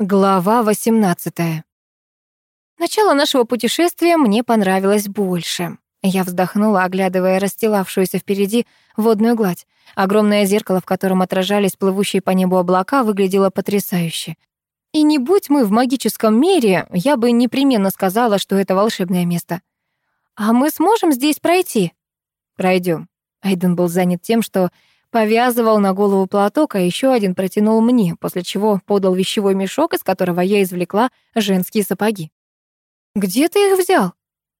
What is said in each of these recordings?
Глава 18. Начало нашего путешествия мне понравилось больше. Я вздохнула, оглядывая расстилавшуюся впереди водную гладь. Огромное зеркало, в котором отражались плывущие по небу облака, выглядело потрясающе. И не будь мы в магическом мире, я бы непременно сказала, что это волшебное место. «А мы сможем здесь пройти?» «Пройдем». Айден был занят тем, что повязывал на голову платок, а еще один протянул мне, после чего подал вещевой мешок, из которого я извлекла женские сапоги. «Где ты их взял?»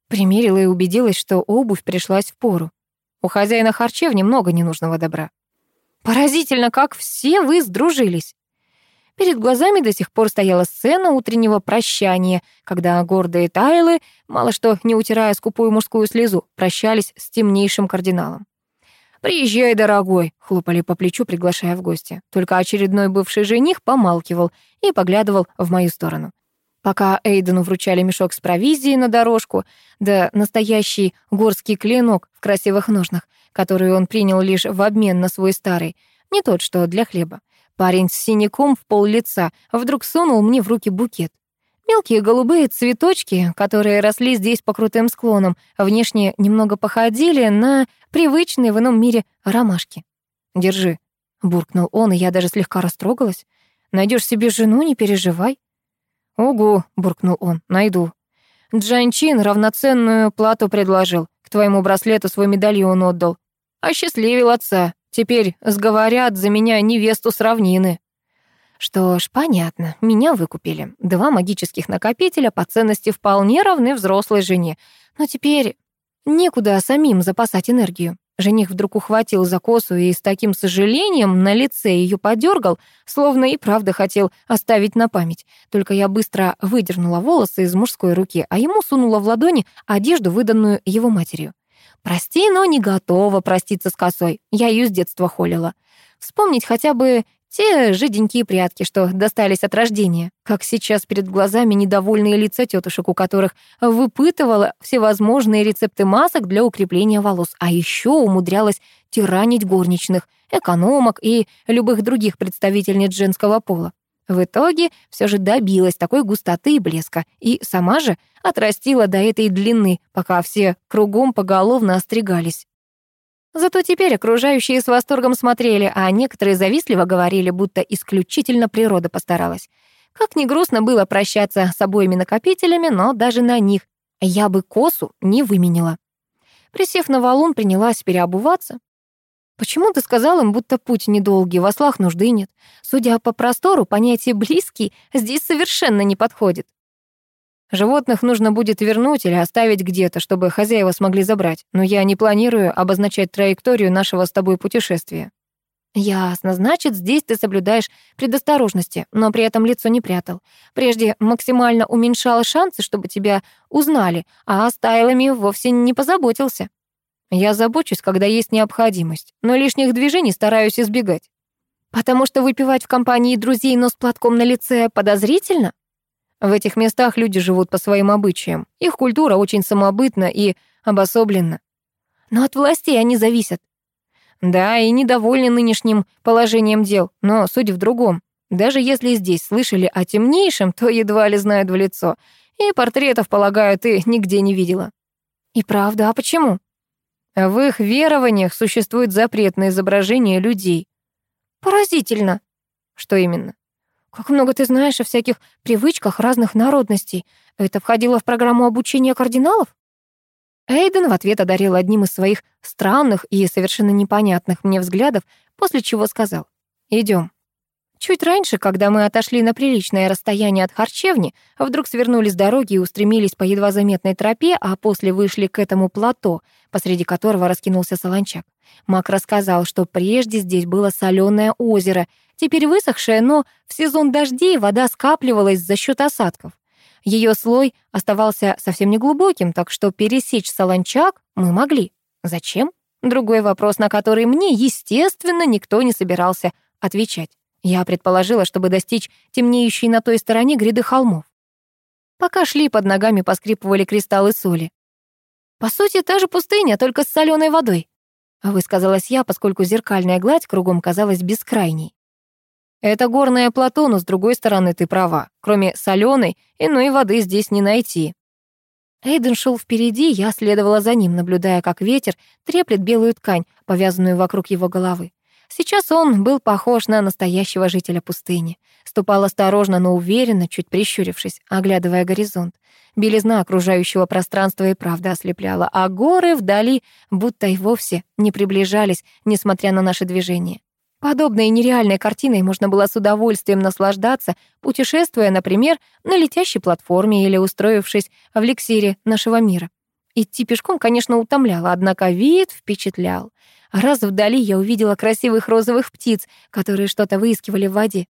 Примерила и убедилась, что обувь пришлась в пору. У хозяина харчевни много ненужного добра. «Поразительно, как все вы сдружились!» Перед глазами до сих пор стояла сцена утреннего прощания, когда гордые Тайлы, мало что не утирая скупую мужскую слезу, прощались с темнейшим кардиналом. «Приезжай, дорогой», — хлопали по плечу, приглашая в гости. Только очередной бывший жених помалкивал и поглядывал в мою сторону. Пока Эйдену вручали мешок с провизией на дорожку, да настоящий горский клинок в красивых ножнах, который он принял лишь в обмен на свой старый, не тот, что для хлеба. Парень с синяком в пол лица вдруг сунул мне в руки букет. Мелкие голубые цветочки, которые росли здесь по крутым склонам, внешне немного походили на привычные в ином мире ромашки. «Держи», — буркнул он, и я даже слегка растрогалась. Найдешь себе жену, не переживай». «Угу», — буркнул он, — «найду». Джанчин равноценную плату предложил, к твоему браслету свой медальон отдал. Осчастливил отца. Теперь сговорят за меня невесту с равнины. Что ж, понятно, меня выкупили. Два магических накопителя по ценности вполне равны взрослой жене. Но теперь некуда самим запасать энергию. Жених вдруг ухватил за косу и с таким сожалением на лице ее подергал, словно и правда хотел оставить на память. Только я быстро выдернула волосы из мужской руки, а ему сунула в ладони одежду, выданную его матерью. «Прости, но не готова проститься с косой. Я ее с детства холила. Вспомнить хотя бы те жиденькие прятки, что достались от рождения, как сейчас перед глазами недовольные лица тетушек, у которых выпытывала всевозможные рецепты масок для укрепления волос, а еще умудрялась тиранить горничных, экономок и любых других представительниц женского пола. В итоге все же добилась такой густоты и блеска, и сама же отрастила до этой длины, пока все кругом поголовно остригались. Зато теперь окружающие с восторгом смотрели, а некоторые завистливо говорили, будто исключительно природа постаралась. Как ни грустно было прощаться с обоими накопителями, но даже на них я бы косу не выменила. Присев на валун, принялась переобуваться. Почему ты сказал им, будто путь недолгий, в ослах нужды нет? Судя по простору, понятие «близкий» здесь совершенно не подходит. Животных нужно будет вернуть или оставить где-то, чтобы хозяева смогли забрать, но я не планирую обозначать траекторию нашего с тобой путешествия». «Ясно, значит, здесь ты соблюдаешь предосторожности, но при этом лицо не прятал. Прежде максимально уменьшал шансы, чтобы тебя узнали, а с тайлами вовсе не позаботился». «Я забочусь, когда есть необходимость, но лишних движений стараюсь избегать». «Потому что выпивать в компании друзей, но с платком на лице подозрительно?» В этих местах люди живут по своим обычаям. Их культура очень самобытна и обособлена. Но от властей они зависят. Да, и недовольны нынешним положением дел, но суть в другом. Даже если здесь слышали о темнейшем, то едва ли знают в лицо. И портретов, полагаю, ты нигде не видела. И правда, а почему? В их верованиях существует запрет на изображение людей. Поразительно. Что именно? Как много ты знаешь о всяких привычках разных народностей. Это входило в программу обучения кардиналов? Эйден в ответ одарил одним из своих странных и совершенно непонятных мне взглядов, после чего сказал «Идем». Чуть раньше, когда мы отошли на приличное расстояние от харчевни, вдруг свернули с дороги и устремились по едва заметной тропе, а после вышли к этому плато, посреди которого раскинулся солончак. Мак рассказал, что прежде здесь было соленое озеро, теперь высохшее, но в сезон дождей вода скапливалась за счет осадков. Ее слой оставался совсем неглубоким, так что пересечь солончак мы могли. Зачем? Другой вопрос, на который мне, естественно, никто не собирался отвечать. Я предположила, чтобы достичь темнеющей на той стороне гряды холмов. Пока шли, под ногами поскрипывали кристаллы соли. По сути, та же пустыня, только с соленой водой. Высказалась я, поскольку зеркальная гладь кругом казалась бескрайней. Это горное плато, но с другой стороны ты права. Кроме соленой, иной воды здесь не найти. Эйден шел впереди, я следовала за ним, наблюдая, как ветер треплет белую ткань, повязанную вокруг его головы. Сейчас он был похож на настоящего жителя пустыни. Ступал осторожно, но уверенно, чуть прищурившись, оглядывая горизонт. Белизна окружающего пространства и правда ослепляла, а горы вдали будто и вовсе не приближались, несмотря на наши движения. Подобной нереальной картиной можно было с удовольствием наслаждаться, путешествуя, например, на летящей платформе или устроившись в лексире нашего мира. Идти пешком, конечно, утомляло, однако вид впечатлял. Раз вдали я увидела красивых розовых птиц, которые что-то выискивали в воде.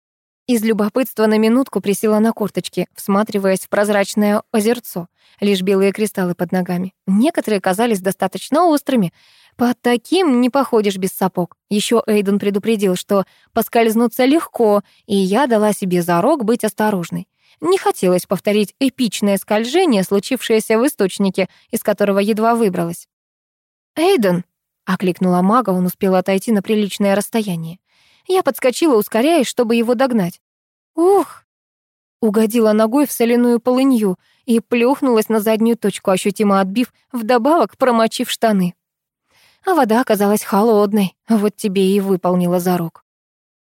Из любопытства на минутку присела на корточки, всматриваясь в прозрачное озерцо. Лишь белые кристаллы под ногами. Некоторые казались достаточно острыми. Под таким не походишь без сапог. Еще Эйден предупредил, что поскользнуться легко, и я дала себе зарок быть осторожной. Не хотелось повторить эпичное скольжение, случившееся в источнике, из которого едва выбралась. «Эйден!» — окликнула мага, он успел отойти на приличное расстояние. Я подскочила, ускоряясь, чтобы его догнать. «Ух!» Угодила ногой в соляную полынью и плюхнулась на заднюю точку, ощутимо отбив, вдобавок промочив штаны. А вода оказалась холодной, вот тебе и выполнила зарок.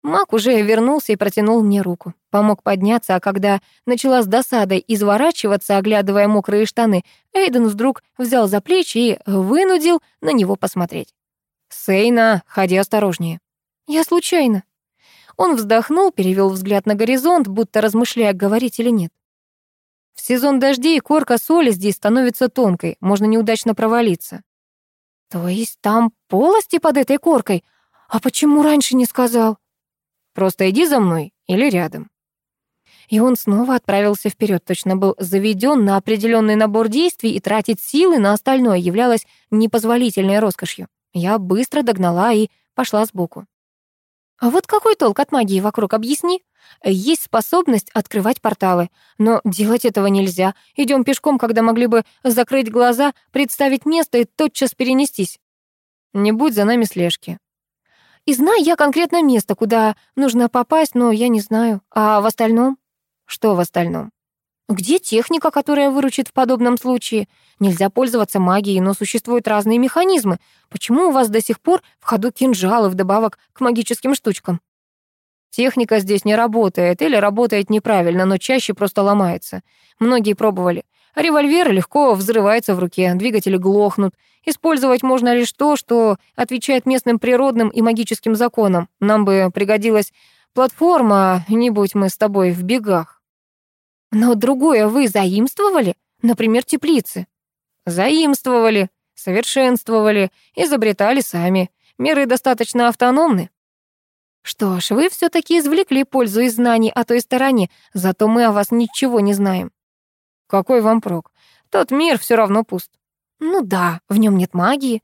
Мак уже вернулся и протянул мне руку. Помог подняться, а когда начала с досадой изворачиваться, оглядывая мокрые штаны, Эйден вдруг взял за плечи и вынудил на него посмотреть. «Сейна, ходи осторожнее». «Я случайно». Он вздохнул, перевел взгляд на горизонт, будто размышляя, говорить или нет. В сезон дождей корка соли здесь становится тонкой, можно неудачно провалиться. То есть там полости под этой коркой? А почему раньше не сказал? Просто иди за мной или рядом. И он снова отправился вперед, точно был заведен на определенный набор действий, и тратить силы на остальное являлось непозволительной роскошью. Я быстро догнала и пошла сбоку. А вот какой толк от магии вокруг, объясни? Есть способность открывать порталы, но делать этого нельзя. Идем пешком, когда могли бы закрыть глаза, представить место и тотчас перенестись. Не будь за нами слежки. И знаю я конкретно место, куда нужно попасть, но я не знаю. А в остальном? Что в остальном? Где техника, которая выручит в подобном случае? Нельзя пользоваться магией, но существуют разные механизмы. Почему у вас до сих пор в ходу кинжалы вдобавок к магическим штучкам? Техника здесь не работает или работает неправильно, но чаще просто ломается. Многие пробовали. Револьвер легко взрывается в руке, двигатели глохнут. Использовать можно лишь то, что отвечает местным природным и магическим законам. Нам бы пригодилась платформа, не будь мы с тобой в бегах. Но другое вы заимствовали? Например, теплицы. Заимствовали, совершенствовали, изобретали сами. Меры достаточно автономны. Что ж, вы все таки извлекли пользу из знаний о той стороне, зато мы о вас ничего не знаем. Какой вам прок? Тот мир все равно пуст. Ну да, в нем нет магии.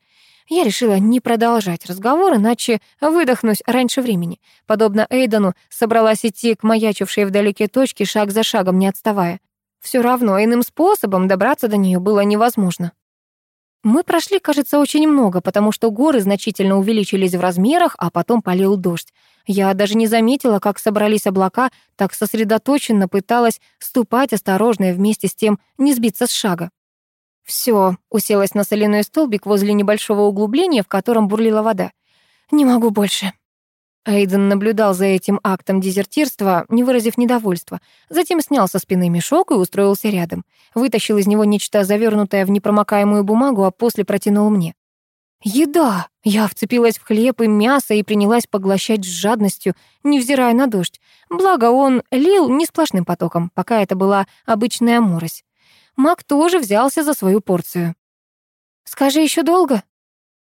Я решила не продолжать разговор, иначе выдохнусь раньше времени. Подобно Эйдену, собралась идти к маячившей вдалеке точке, шаг за шагом не отставая. Все равно иным способом добраться до нее было невозможно. Мы прошли, кажется, очень много, потому что горы значительно увеличились в размерах, а потом полил дождь. Я даже не заметила, как собрались облака, так сосредоточенно пыталась ступать осторожно и вместе с тем не сбиться с шага. Все, уселась на соляной столбик возле небольшого углубления, в котором бурлила вода. Не могу больше. Эйден наблюдал за этим актом дезертирства, не выразив недовольства. Затем снял со спины мешок и устроился рядом. Вытащил из него нечто завернутое в непромокаемую бумагу, а после протянул мне. Еда! Я вцепилась в хлеб и мясо и принялась поглощать с жадностью, невзирая на дождь. Благо он лил не сплошным потоком, пока это была обычная морось. Мак тоже взялся за свою порцию. «Скажи, еще долго?»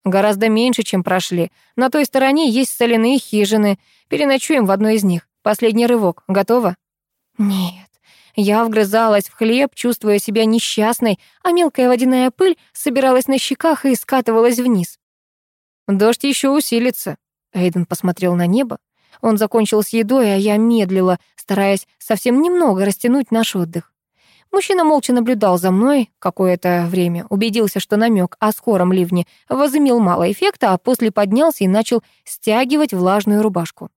«Гораздо меньше, чем прошли. На той стороне есть соляные хижины. Переночуем в одной из них. Последний рывок. Готово?» «Нет». Я вгрызалась в хлеб, чувствуя себя несчастной, а мелкая водяная пыль собиралась на щеках и скатывалась вниз. «Дождь еще усилится», — Эйден посмотрел на небо. Он закончил с едой, а я медлила, стараясь совсем немного растянуть наш отдых. Мужчина молча наблюдал за мной какое-то время, убедился, что намек о скором ливне возымел мало эффекта, а после поднялся и начал стягивать влажную рубашку.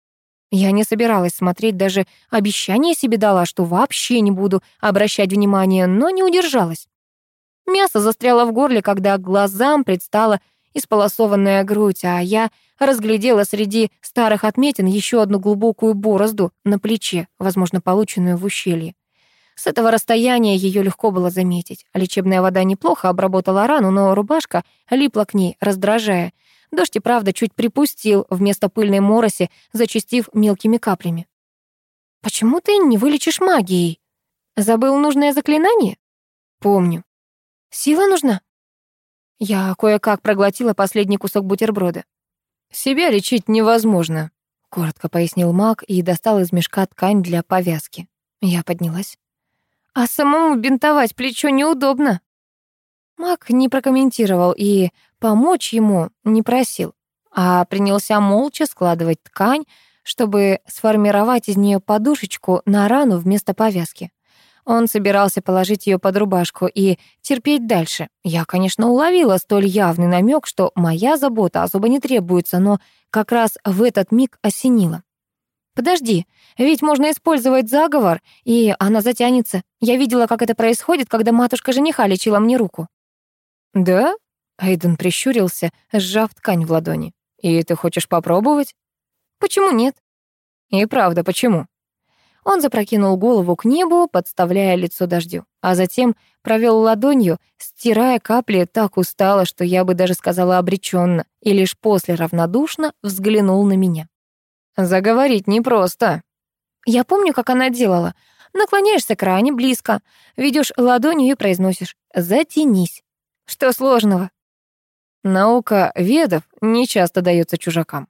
Я не собиралась смотреть, даже обещание себе дала, что вообще не буду обращать внимания, но не удержалась. Мясо застряло в горле, когда глазам предстала исполосованная грудь, а я разглядела среди старых отметин еще одну глубокую борозду на плече, возможно, полученную в ущелье. С этого расстояния ее легко было заметить. Лечебная вода неплохо обработала рану, но рубашка липла к ней, раздражая. Дождь и правда чуть припустил вместо пыльной мороси, зачастив мелкими каплями. «Почему ты не вылечишь магией? Забыл нужное заклинание?» «Помню». «Сила нужна?» Я кое-как проглотила последний кусок бутерброда. «Себя лечить невозможно», — коротко пояснил маг и достал из мешка ткань для повязки. Я поднялась. «А самому бинтовать плечо неудобно». Маг не прокомментировал и помочь ему не просил, а принялся молча складывать ткань, чтобы сформировать из нее подушечку на рану вместо повязки. Он собирался положить ее под рубашку и терпеть дальше. Я, конечно, уловила столь явный намек, что моя забота особо не требуется, но как раз в этот миг осенило. «Подожди, ведь можно использовать заговор, и она затянется. Я видела, как это происходит, когда матушка жениха лечила мне руку». «Да?» — Айден прищурился, сжав ткань в ладони. «И ты хочешь попробовать?» «Почему нет?» «И правда, почему?» Он запрокинул голову к небу, подставляя лицо дождю, а затем провел ладонью, стирая капли так устало, что я бы даже сказала обреченно, и лишь после равнодушно взглянул на меня. «Заговорить непросто». Я помню, как она делала. Наклоняешься крайне близко, ведешь ладонью и произносишь «затянись». Что сложного? Наука ведов не часто дается чужакам.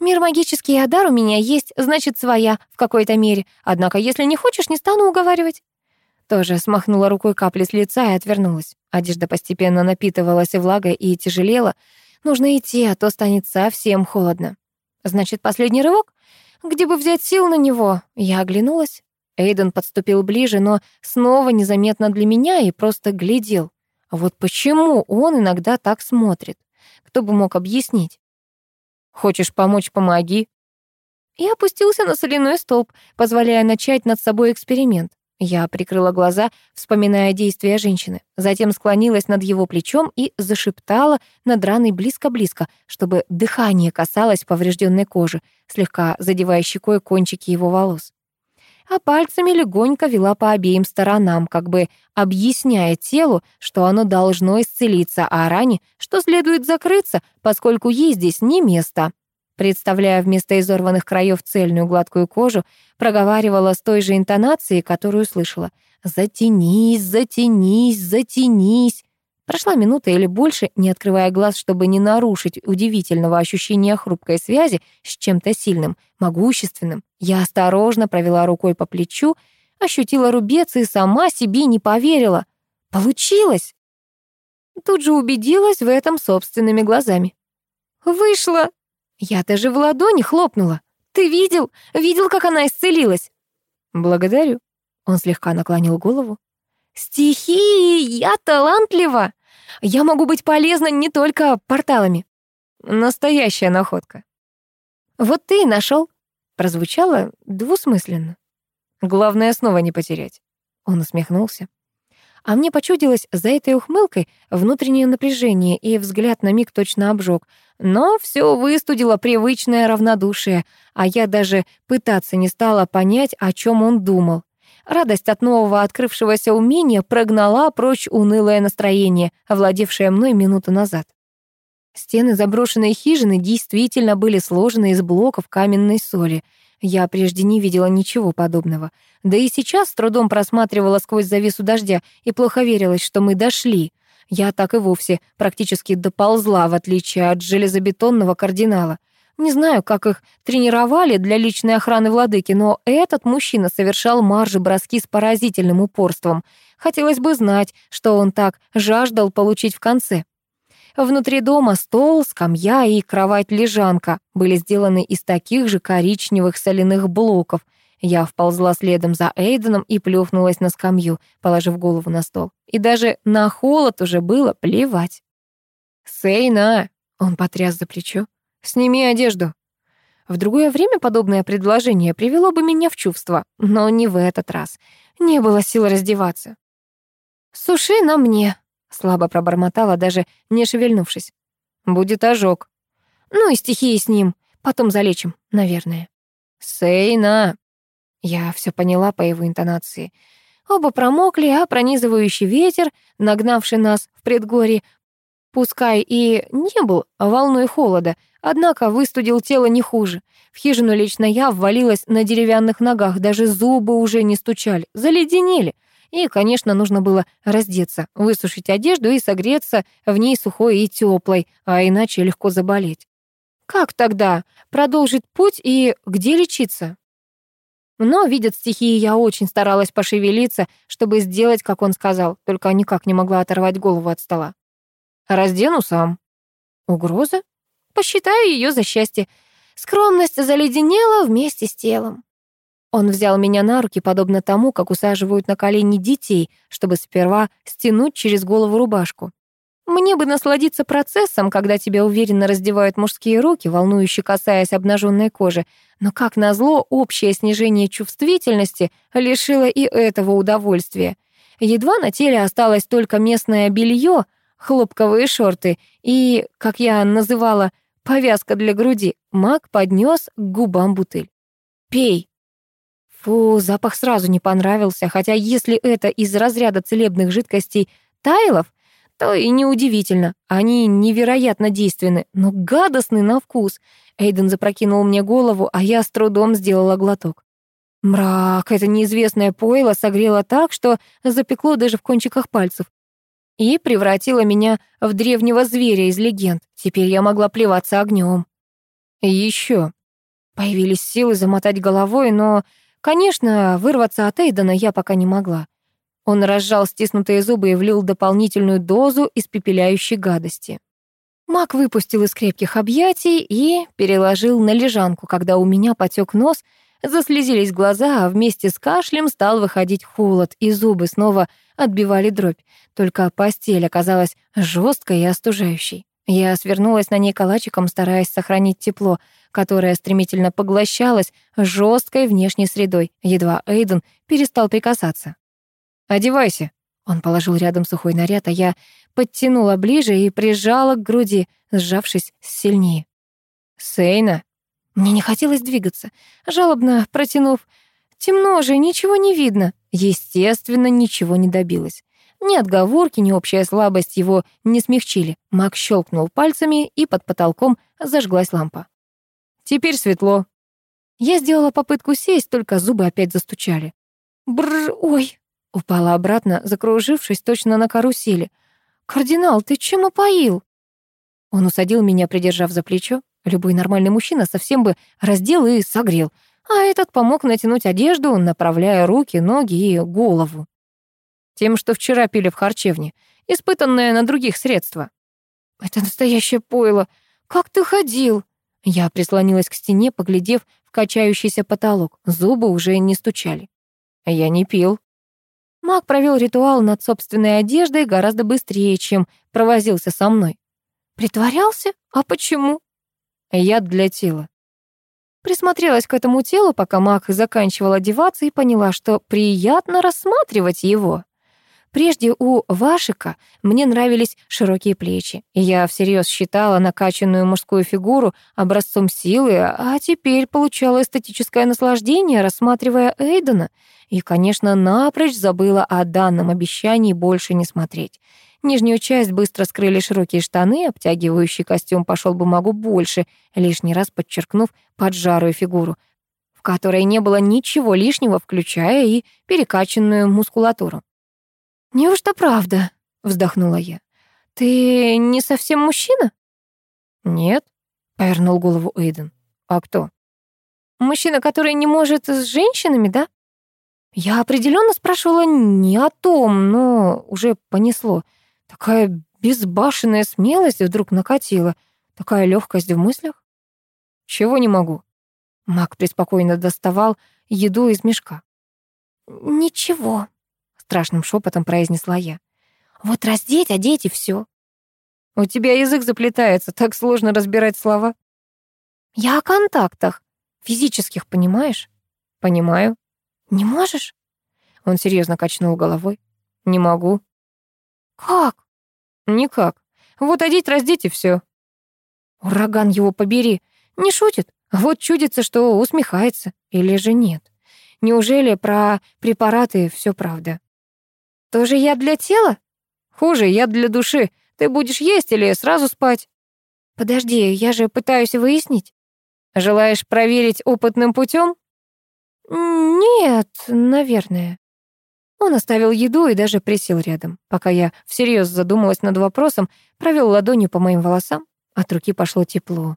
Мир магический, а дар у меня есть, значит, своя в какой-то мере. Однако, если не хочешь, не стану уговаривать». Тоже смахнула рукой капли с лица и отвернулась. Одежда постепенно напитывалась влагой и тяжелела. Нужно идти, а то станет совсем холодно. Значит, последний рывок? Где бы взять сил на него? Я оглянулась. Эйден подступил ближе, но снова незаметно для меня и просто глядел. Вот почему он иногда так смотрит? Кто бы мог объяснить? Хочешь помочь, помоги». И опустился на соляной столб, позволяя начать над собой эксперимент. Я прикрыла глаза, вспоминая действия женщины, затем склонилась над его плечом и зашептала над раной близко-близко, чтобы дыхание касалось поврежденной кожи, слегка задевая щекой кончики его волос. А пальцами легонько вела по обеим сторонам, как бы объясняя телу, что оно должно исцелиться, а ране, что следует закрыться, поскольку ей здесь не место. Представляя вместо изорванных краев цельную гладкую кожу, проговаривала с той же интонацией, которую слышала. «Затянись, затянись, затянись». Прошла минута или больше, не открывая глаз, чтобы не нарушить удивительного ощущения хрупкой связи с чем-то сильным, могущественным. Я осторожно провела рукой по плечу, ощутила рубец и сама себе не поверила. Получилось! Тут же убедилась в этом собственными глазами. «Вышло!» Я даже в ладони хлопнула. Ты видел? Видел, как она исцелилась? Благодарю. Он слегка наклонил голову. Стихи, я талантлива. Я могу быть полезна не только порталами. Настоящая находка. Вот ты и нашел. Прозвучало двусмысленно. Главное снова не потерять. Он усмехнулся. А мне почудилось за этой ухмылкой внутреннее напряжение, и взгляд на миг точно обжег. Но все выстудило привычное равнодушие, а я даже пытаться не стала понять, о чем он думал. Радость от нового открывшегося умения прогнала прочь унылое настроение, овладевшее мной минуту назад. Стены заброшенной хижины действительно были сложены из блоков каменной соли — я прежде не видела ничего подобного. Да и сейчас с трудом просматривала сквозь завесу дождя и плохо верилась, что мы дошли. Я так и вовсе практически доползла, в отличие от железобетонного кардинала. Не знаю, как их тренировали для личной охраны владыки, но этот мужчина совершал маржи-броски с поразительным упорством. Хотелось бы знать, что он так жаждал получить в конце. Внутри дома стол, скамья и кровать-лежанка были сделаны из таких же коричневых соляных блоков. Я вползла следом за Эйденом и плюхнулась на скамью, положив голову на стол. И даже на холод уже было плевать. «Сейна!» — он потряс за плечо. «Сними одежду». В другое время подобное предложение привело бы меня в чувство, но не в этот раз. Не было сил раздеваться. «Суши на мне», — слабо пробормотала, даже не шевельнувшись. «Будет ожог». «Ну и стихии с ним. Потом залечим, наверное». «Сейна!» Я все поняла по его интонации. Оба промокли, а пронизывающий ветер, нагнавший нас в предгорье, пускай и не был волной холода, однако выстудил тело не хуже. В хижину лично я ввалилась на деревянных ногах, даже зубы уже не стучали, заледенели. И, конечно, нужно было раздеться, высушить одежду и согреться в ней сухой и теплой, а иначе легко заболеть. Как тогда? Продолжить путь и где лечиться? Но, видят стихии, я очень старалась пошевелиться, чтобы сделать, как он сказал, только никак не могла оторвать голову от стола. «Раздену сам». «Угроза?» «Посчитаю ее за счастье. Скромность заледенела вместе с телом». Он взял меня на руки, подобно тому, как усаживают на колени детей, чтобы сперва стянуть через голову рубашку. Мне бы насладиться процессом, когда тебя уверенно раздевают мужские руки, волнующе касаясь обнаженной кожи, но, как назло, общее снижение чувствительности лишило и этого удовольствия. Едва на теле осталось только местное белье, хлопковые шорты и, как я называла, повязка для груди. Маг поднес к губам бутыль. «Пей». Фу, запах сразу не понравился, хотя если это из разряда целебных жидкостей тайлов, то и неудивительно. Они невероятно действенны, но гадостны на вкус. Эйден запрокинул мне голову, а я с трудом сделала глоток. Мрак, это неизвестное пойло согрело так, что запекло даже в кончиках пальцев. И превратило меня в древнего зверя из легенд. Теперь я могла плеваться огнем. Еще. Появились силы замотать головой, но, конечно, вырваться от Эйдена я пока не могла. Он разжал стиснутые зубы и влил дополнительную дозу испепеляющей гадости. Мак выпустил из крепких объятий и переложил на лежанку, когда у меня потек нос, заслезились глаза, а вместе с кашлем стал выходить холод, и зубы снова отбивали дробь. Только постель оказалась жесткой и остужающей. Я свернулась на ней калачиком, стараясь сохранить тепло, которое стремительно поглощалось жесткой внешней средой, едва Эйден перестал прикасаться. «Одевайся». Он положил рядом сухой наряд, а я подтянула ближе и прижала к груди, сжавшись сильнее. «Сейна». Мне не хотелось двигаться. Жалобно протянув «Темно же, ничего не видно». Естественно, ничего не добилась. Ни отговорки, ни общая слабость его не смягчили. Мак щелкнул пальцами, и под потолком зажглась лампа. «Теперь светло». Я сделала попытку сесть, только зубы опять застучали. Бррр, ой. Упала обратно, закружившись точно на карусели. «Кардинал, ты чем опоил?» Он усадил меня, придержав за плечо. Любой нормальный мужчина совсем бы раздел и согрел, а этот помог натянуть одежду, направляя руки, ноги и голову. Тем, что вчера пили в харчевне, испытанное на других средства. «Это настоящее пойло! Как ты ходил?» Я прислонилась к стене, поглядев в качающийся потолок. Зубы уже не стучали. «Я не пил», Маг провел ритуал над собственной одеждой гораздо быстрее, чем провозился со мной. Притворялся? А почему? Яд для тела. Присмотрелась к этому телу, пока маг заканчивал одеваться, и поняла, что приятно рассматривать его. Прежде у Вашика мне нравились широкие плечи, и я всерьез считала накачанную мужскую фигуру образцом силы, а теперь получала эстетическое наслаждение, рассматривая Эйдена, и, конечно, напрочь забыла о данном обещании больше не смотреть. Нижнюю часть быстро скрыли широкие штаны, обтягивающий костюм пошел бумагу больше, лишний раз подчеркнув поджарую фигуру, в которой не было ничего лишнего, включая и перекачанную мускулатуру. «Неужто правда?» — вздохнула я. «Ты не совсем мужчина?» «Нет», — повернул голову Эйден. «А кто?» «Мужчина, который не может с женщинами, да?» Я определенно спрашивала не о том, но уже понесло. Такая безбашенная смелость вдруг накатила, такая легкость в мыслях. «Чего не могу?» Мак преспокойно доставал еду из мешка. «Ничего», страшным шепотом произнесла я. Вот раздеть, одеть и все. У тебя язык заплетается, так сложно разбирать слова. Я о контактах. Физических, понимаешь? Понимаю. Не можешь? Он серьезно качнул головой. Не могу. Как? Никак. Вот одеть, раздеть и все. Ураган его побери. Не шутит. Вот чудится, что усмехается. Или же нет. Неужели про препараты все правда? Тоже яд для тела? Хуже, яд для души. Ты будешь есть или сразу спать? Подожди, я же пытаюсь выяснить. Желаешь проверить опытным путем? Нет, наверное. Он оставил еду и даже присел рядом. Пока я всерьез задумалась над вопросом, провел ладонью по моим волосам. От руки пошло тепло.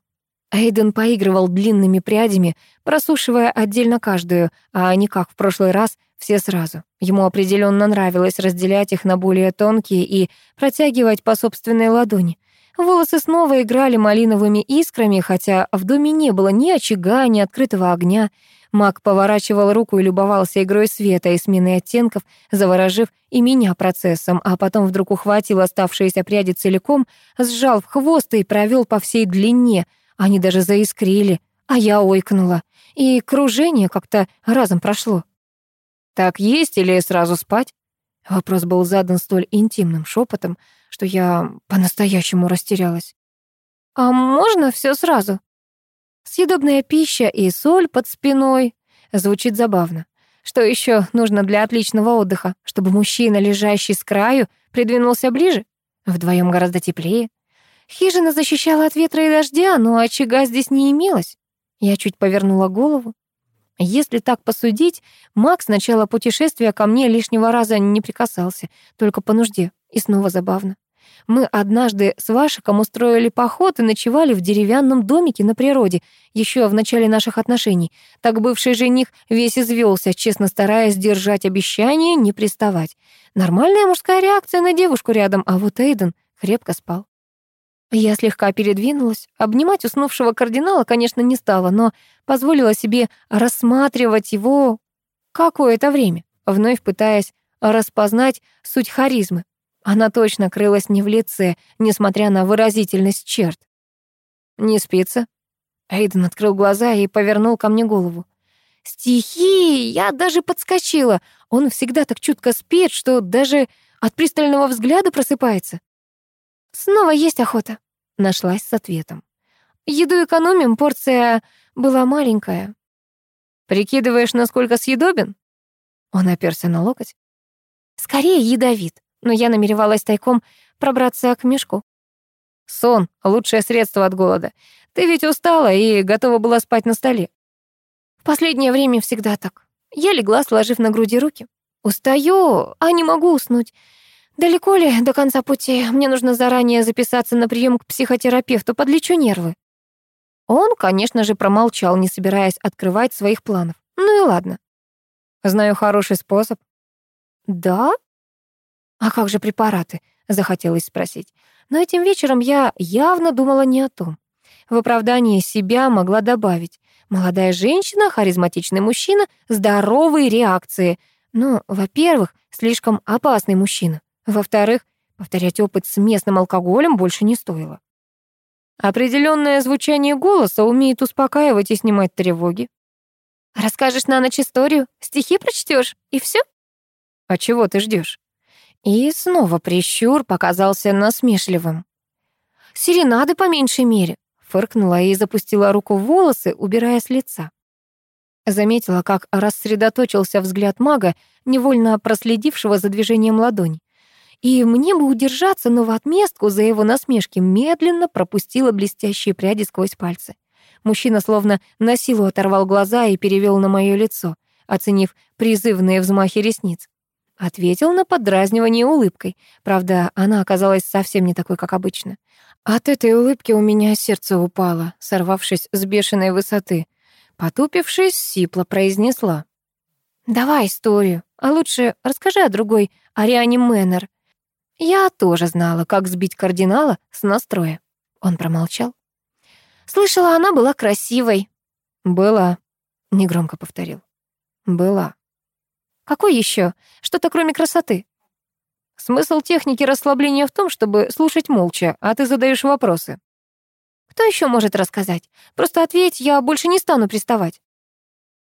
Эйден поигрывал длинными прядями, просушивая отдельно каждую, а не как в прошлый раз, все сразу. Ему определенно нравилось разделять их на более тонкие и протягивать по собственной ладони. Волосы снова играли малиновыми искрами, хотя в доме не было ни очага, ни открытого огня. Маг поворачивал руку и любовался игрой света и сменой оттенков, заворожив и меня процессом, а потом вдруг ухватил оставшиеся пряди целиком, сжал в хвост и провел по всей длине. Они даже заискрили, а я ойкнула. И кружение как-то разом прошло. «Так есть или сразу спать?» Вопрос был задан столь интимным шепотом, что я по-настоящему растерялась. «А можно все сразу?» Съедобная пища и соль под спиной. Звучит забавно. Что еще нужно для отличного отдыха? Чтобы мужчина, лежащий с краю, придвинулся ближе? Вдвоем гораздо теплее. Хижина защищала от ветра и дождя, но очага здесь не имелось. Я чуть повернула голову. Если так посудить, Макс с начала путешествия ко мне лишнего раза не прикасался, только по нужде. И снова забавно. Мы однажды с Вашиком устроили поход и ночевали в деревянном домике на природе, еще в начале наших отношений. Так бывший жених весь извелся, честно стараясь держать обещание, не приставать. Нормальная мужская реакция на девушку рядом, а вот Эйден крепко спал. Я слегка передвинулась. Обнимать уснувшего кардинала, конечно, не стала, но позволила себе рассматривать его какое-то время, вновь пытаясь распознать суть харизмы. Она точно крылась не в лице, несмотря на выразительность черт. «Не спится?» Эйден открыл глаза и повернул ко мне голову. «Стихи! Я даже подскочила! Он всегда так чутко спит, что даже от пристального взгляда просыпается». «Снова есть охота», — нашлась с ответом. «Еду экономим, порция была маленькая». «Прикидываешь, насколько съедобен?» Он оперся на локоть. «Скорее ядовит но я намеревалась тайком пробраться к мешку. «Сон — лучшее средство от голода. Ты ведь устала и готова была спать на столе». В последнее время всегда так. Я легла, сложив на груди руки. Устаю, а не могу уснуть. Далеко ли до конца пути? Мне нужно заранее записаться на прием к психотерапевту, подлечу нервы. Он, конечно же, промолчал, не собираясь открывать своих планов. Ну и ладно. Знаю хороший способ. Да? «А как же препараты?» — захотелось спросить. Но этим вечером я явно думала не о том. В оправдании себя могла добавить. Молодая женщина, харизматичный мужчина, здоровые реакции. Ну, во-первых, слишком опасный мужчина. Во-вторых, повторять опыт с местным алкоголем больше не стоило. Определенное звучание голоса умеет успокаивать и снимать тревоги. Расскажешь на ночь историю, стихи прочтешь и все? А чего ты ждешь? И снова прищур показался насмешливым. «Серенады по меньшей мере», — фыркнула и запустила руку в волосы, убирая с лица. Заметила, как рассредоточился взгляд мага, невольно проследившего за движением ладони. И мне бы удержаться, но в отместку за его насмешки медленно пропустила блестящие пряди сквозь пальцы. Мужчина словно на силу оторвал глаза и перевел на мое лицо, оценив призывные взмахи ресниц. Ответил на поддразнивание улыбкой. Правда, она оказалась совсем не такой, как обычно. От этой улыбки у меня сердце упало, сорвавшись с бешеной высоты. Потупившись, Сипла произнесла. «Давай историю, а лучше расскажи о другой, Ариане Мэннер. Я тоже знала, как сбить кардинала с настроя». Он промолчал. «Слышала, она была красивой». «Была», — негромко повторил. «Была». Какой еще? Что-то кроме красоты? Смысл техники расслабления в том, чтобы слушать молча, а ты задаешь вопросы. Кто еще может рассказать? Просто ответь, я больше не стану приставать.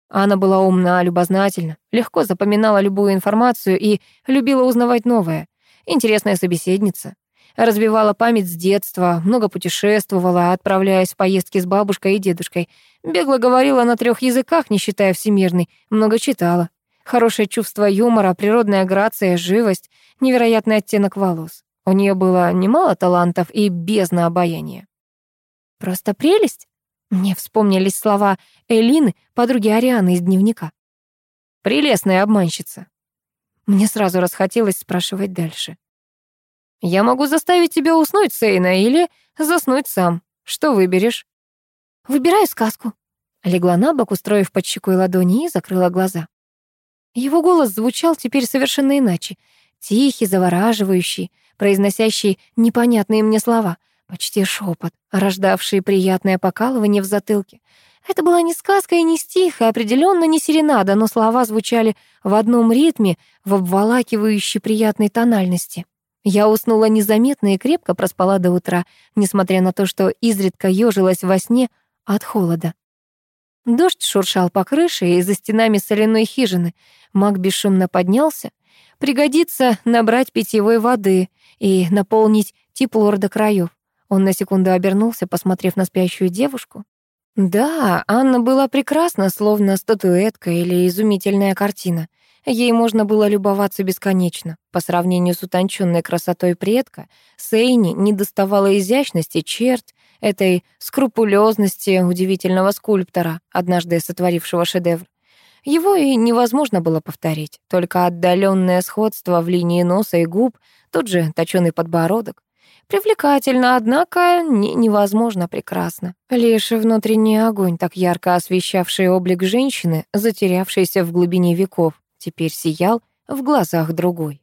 Анна была умна, любознательна, легко запоминала любую информацию и любила узнавать новое. Интересная собеседница. Развивала память с детства, много путешествовала, отправляясь в поездки с бабушкой и дедушкой. Бегло говорила на трех языках, не считая всемирной, много читала. Хорошее чувство юмора, природная грация, живость, невероятный оттенок волос. У нее было немало талантов и бездна обаяния. «Просто прелесть?» Мне вспомнились слова Элины, подруги Арианы из дневника. «Прелестная обманщица». Мне сразу расхотелось спрашивать дальше. «Я могу заставить тебя уснуть, Сейна, или заснуть сам. Что выберешь?» «Выбираю сказку». Легла на бок, устроив под щекой ладони и закрыла глаза. Его голос звучал теперь совершенно иначе. Тихий, завораживающий, произносящий непонятные мне слова. Почти шепот, рождавший приятное покалывание в затылке. Это была не сказка и не стих, и определенно не серенада, но слова звучали в одном ритме, в обволакивающей приятной тональности. Я уснула незаметно и крепко проспала до утра, несмотря на то, что изредка ёжилась во сне от холода. Дождь шуршал по крыше и за стенами соляной хижины. Маг бесшумно поднялся. Пригодится набрать питьевой воды и наполнить теплор до краев. Он на секунду обернулся, посмотрев на спящую девушку. Да, Анна была прекрасна, словно статуэтка или изумительная картина. Ей можно было любоваться бесконечно. По сравнению с утонченной красотой предка, Сейни не доставала изящности черт, этой скрупулезности удивительного скульптора, однажды сотворившего шедевр. Его и невозможно было повторить, только отдаленное сходство в линии носа и губ, тот же точёный подбородок. Привлекательно, однако не невозможно прекрасно. Лишь внутренний огонь, так ярко освещавший облик женщины, затерявшейся в глубине веков, теперь сиял в глазах другой.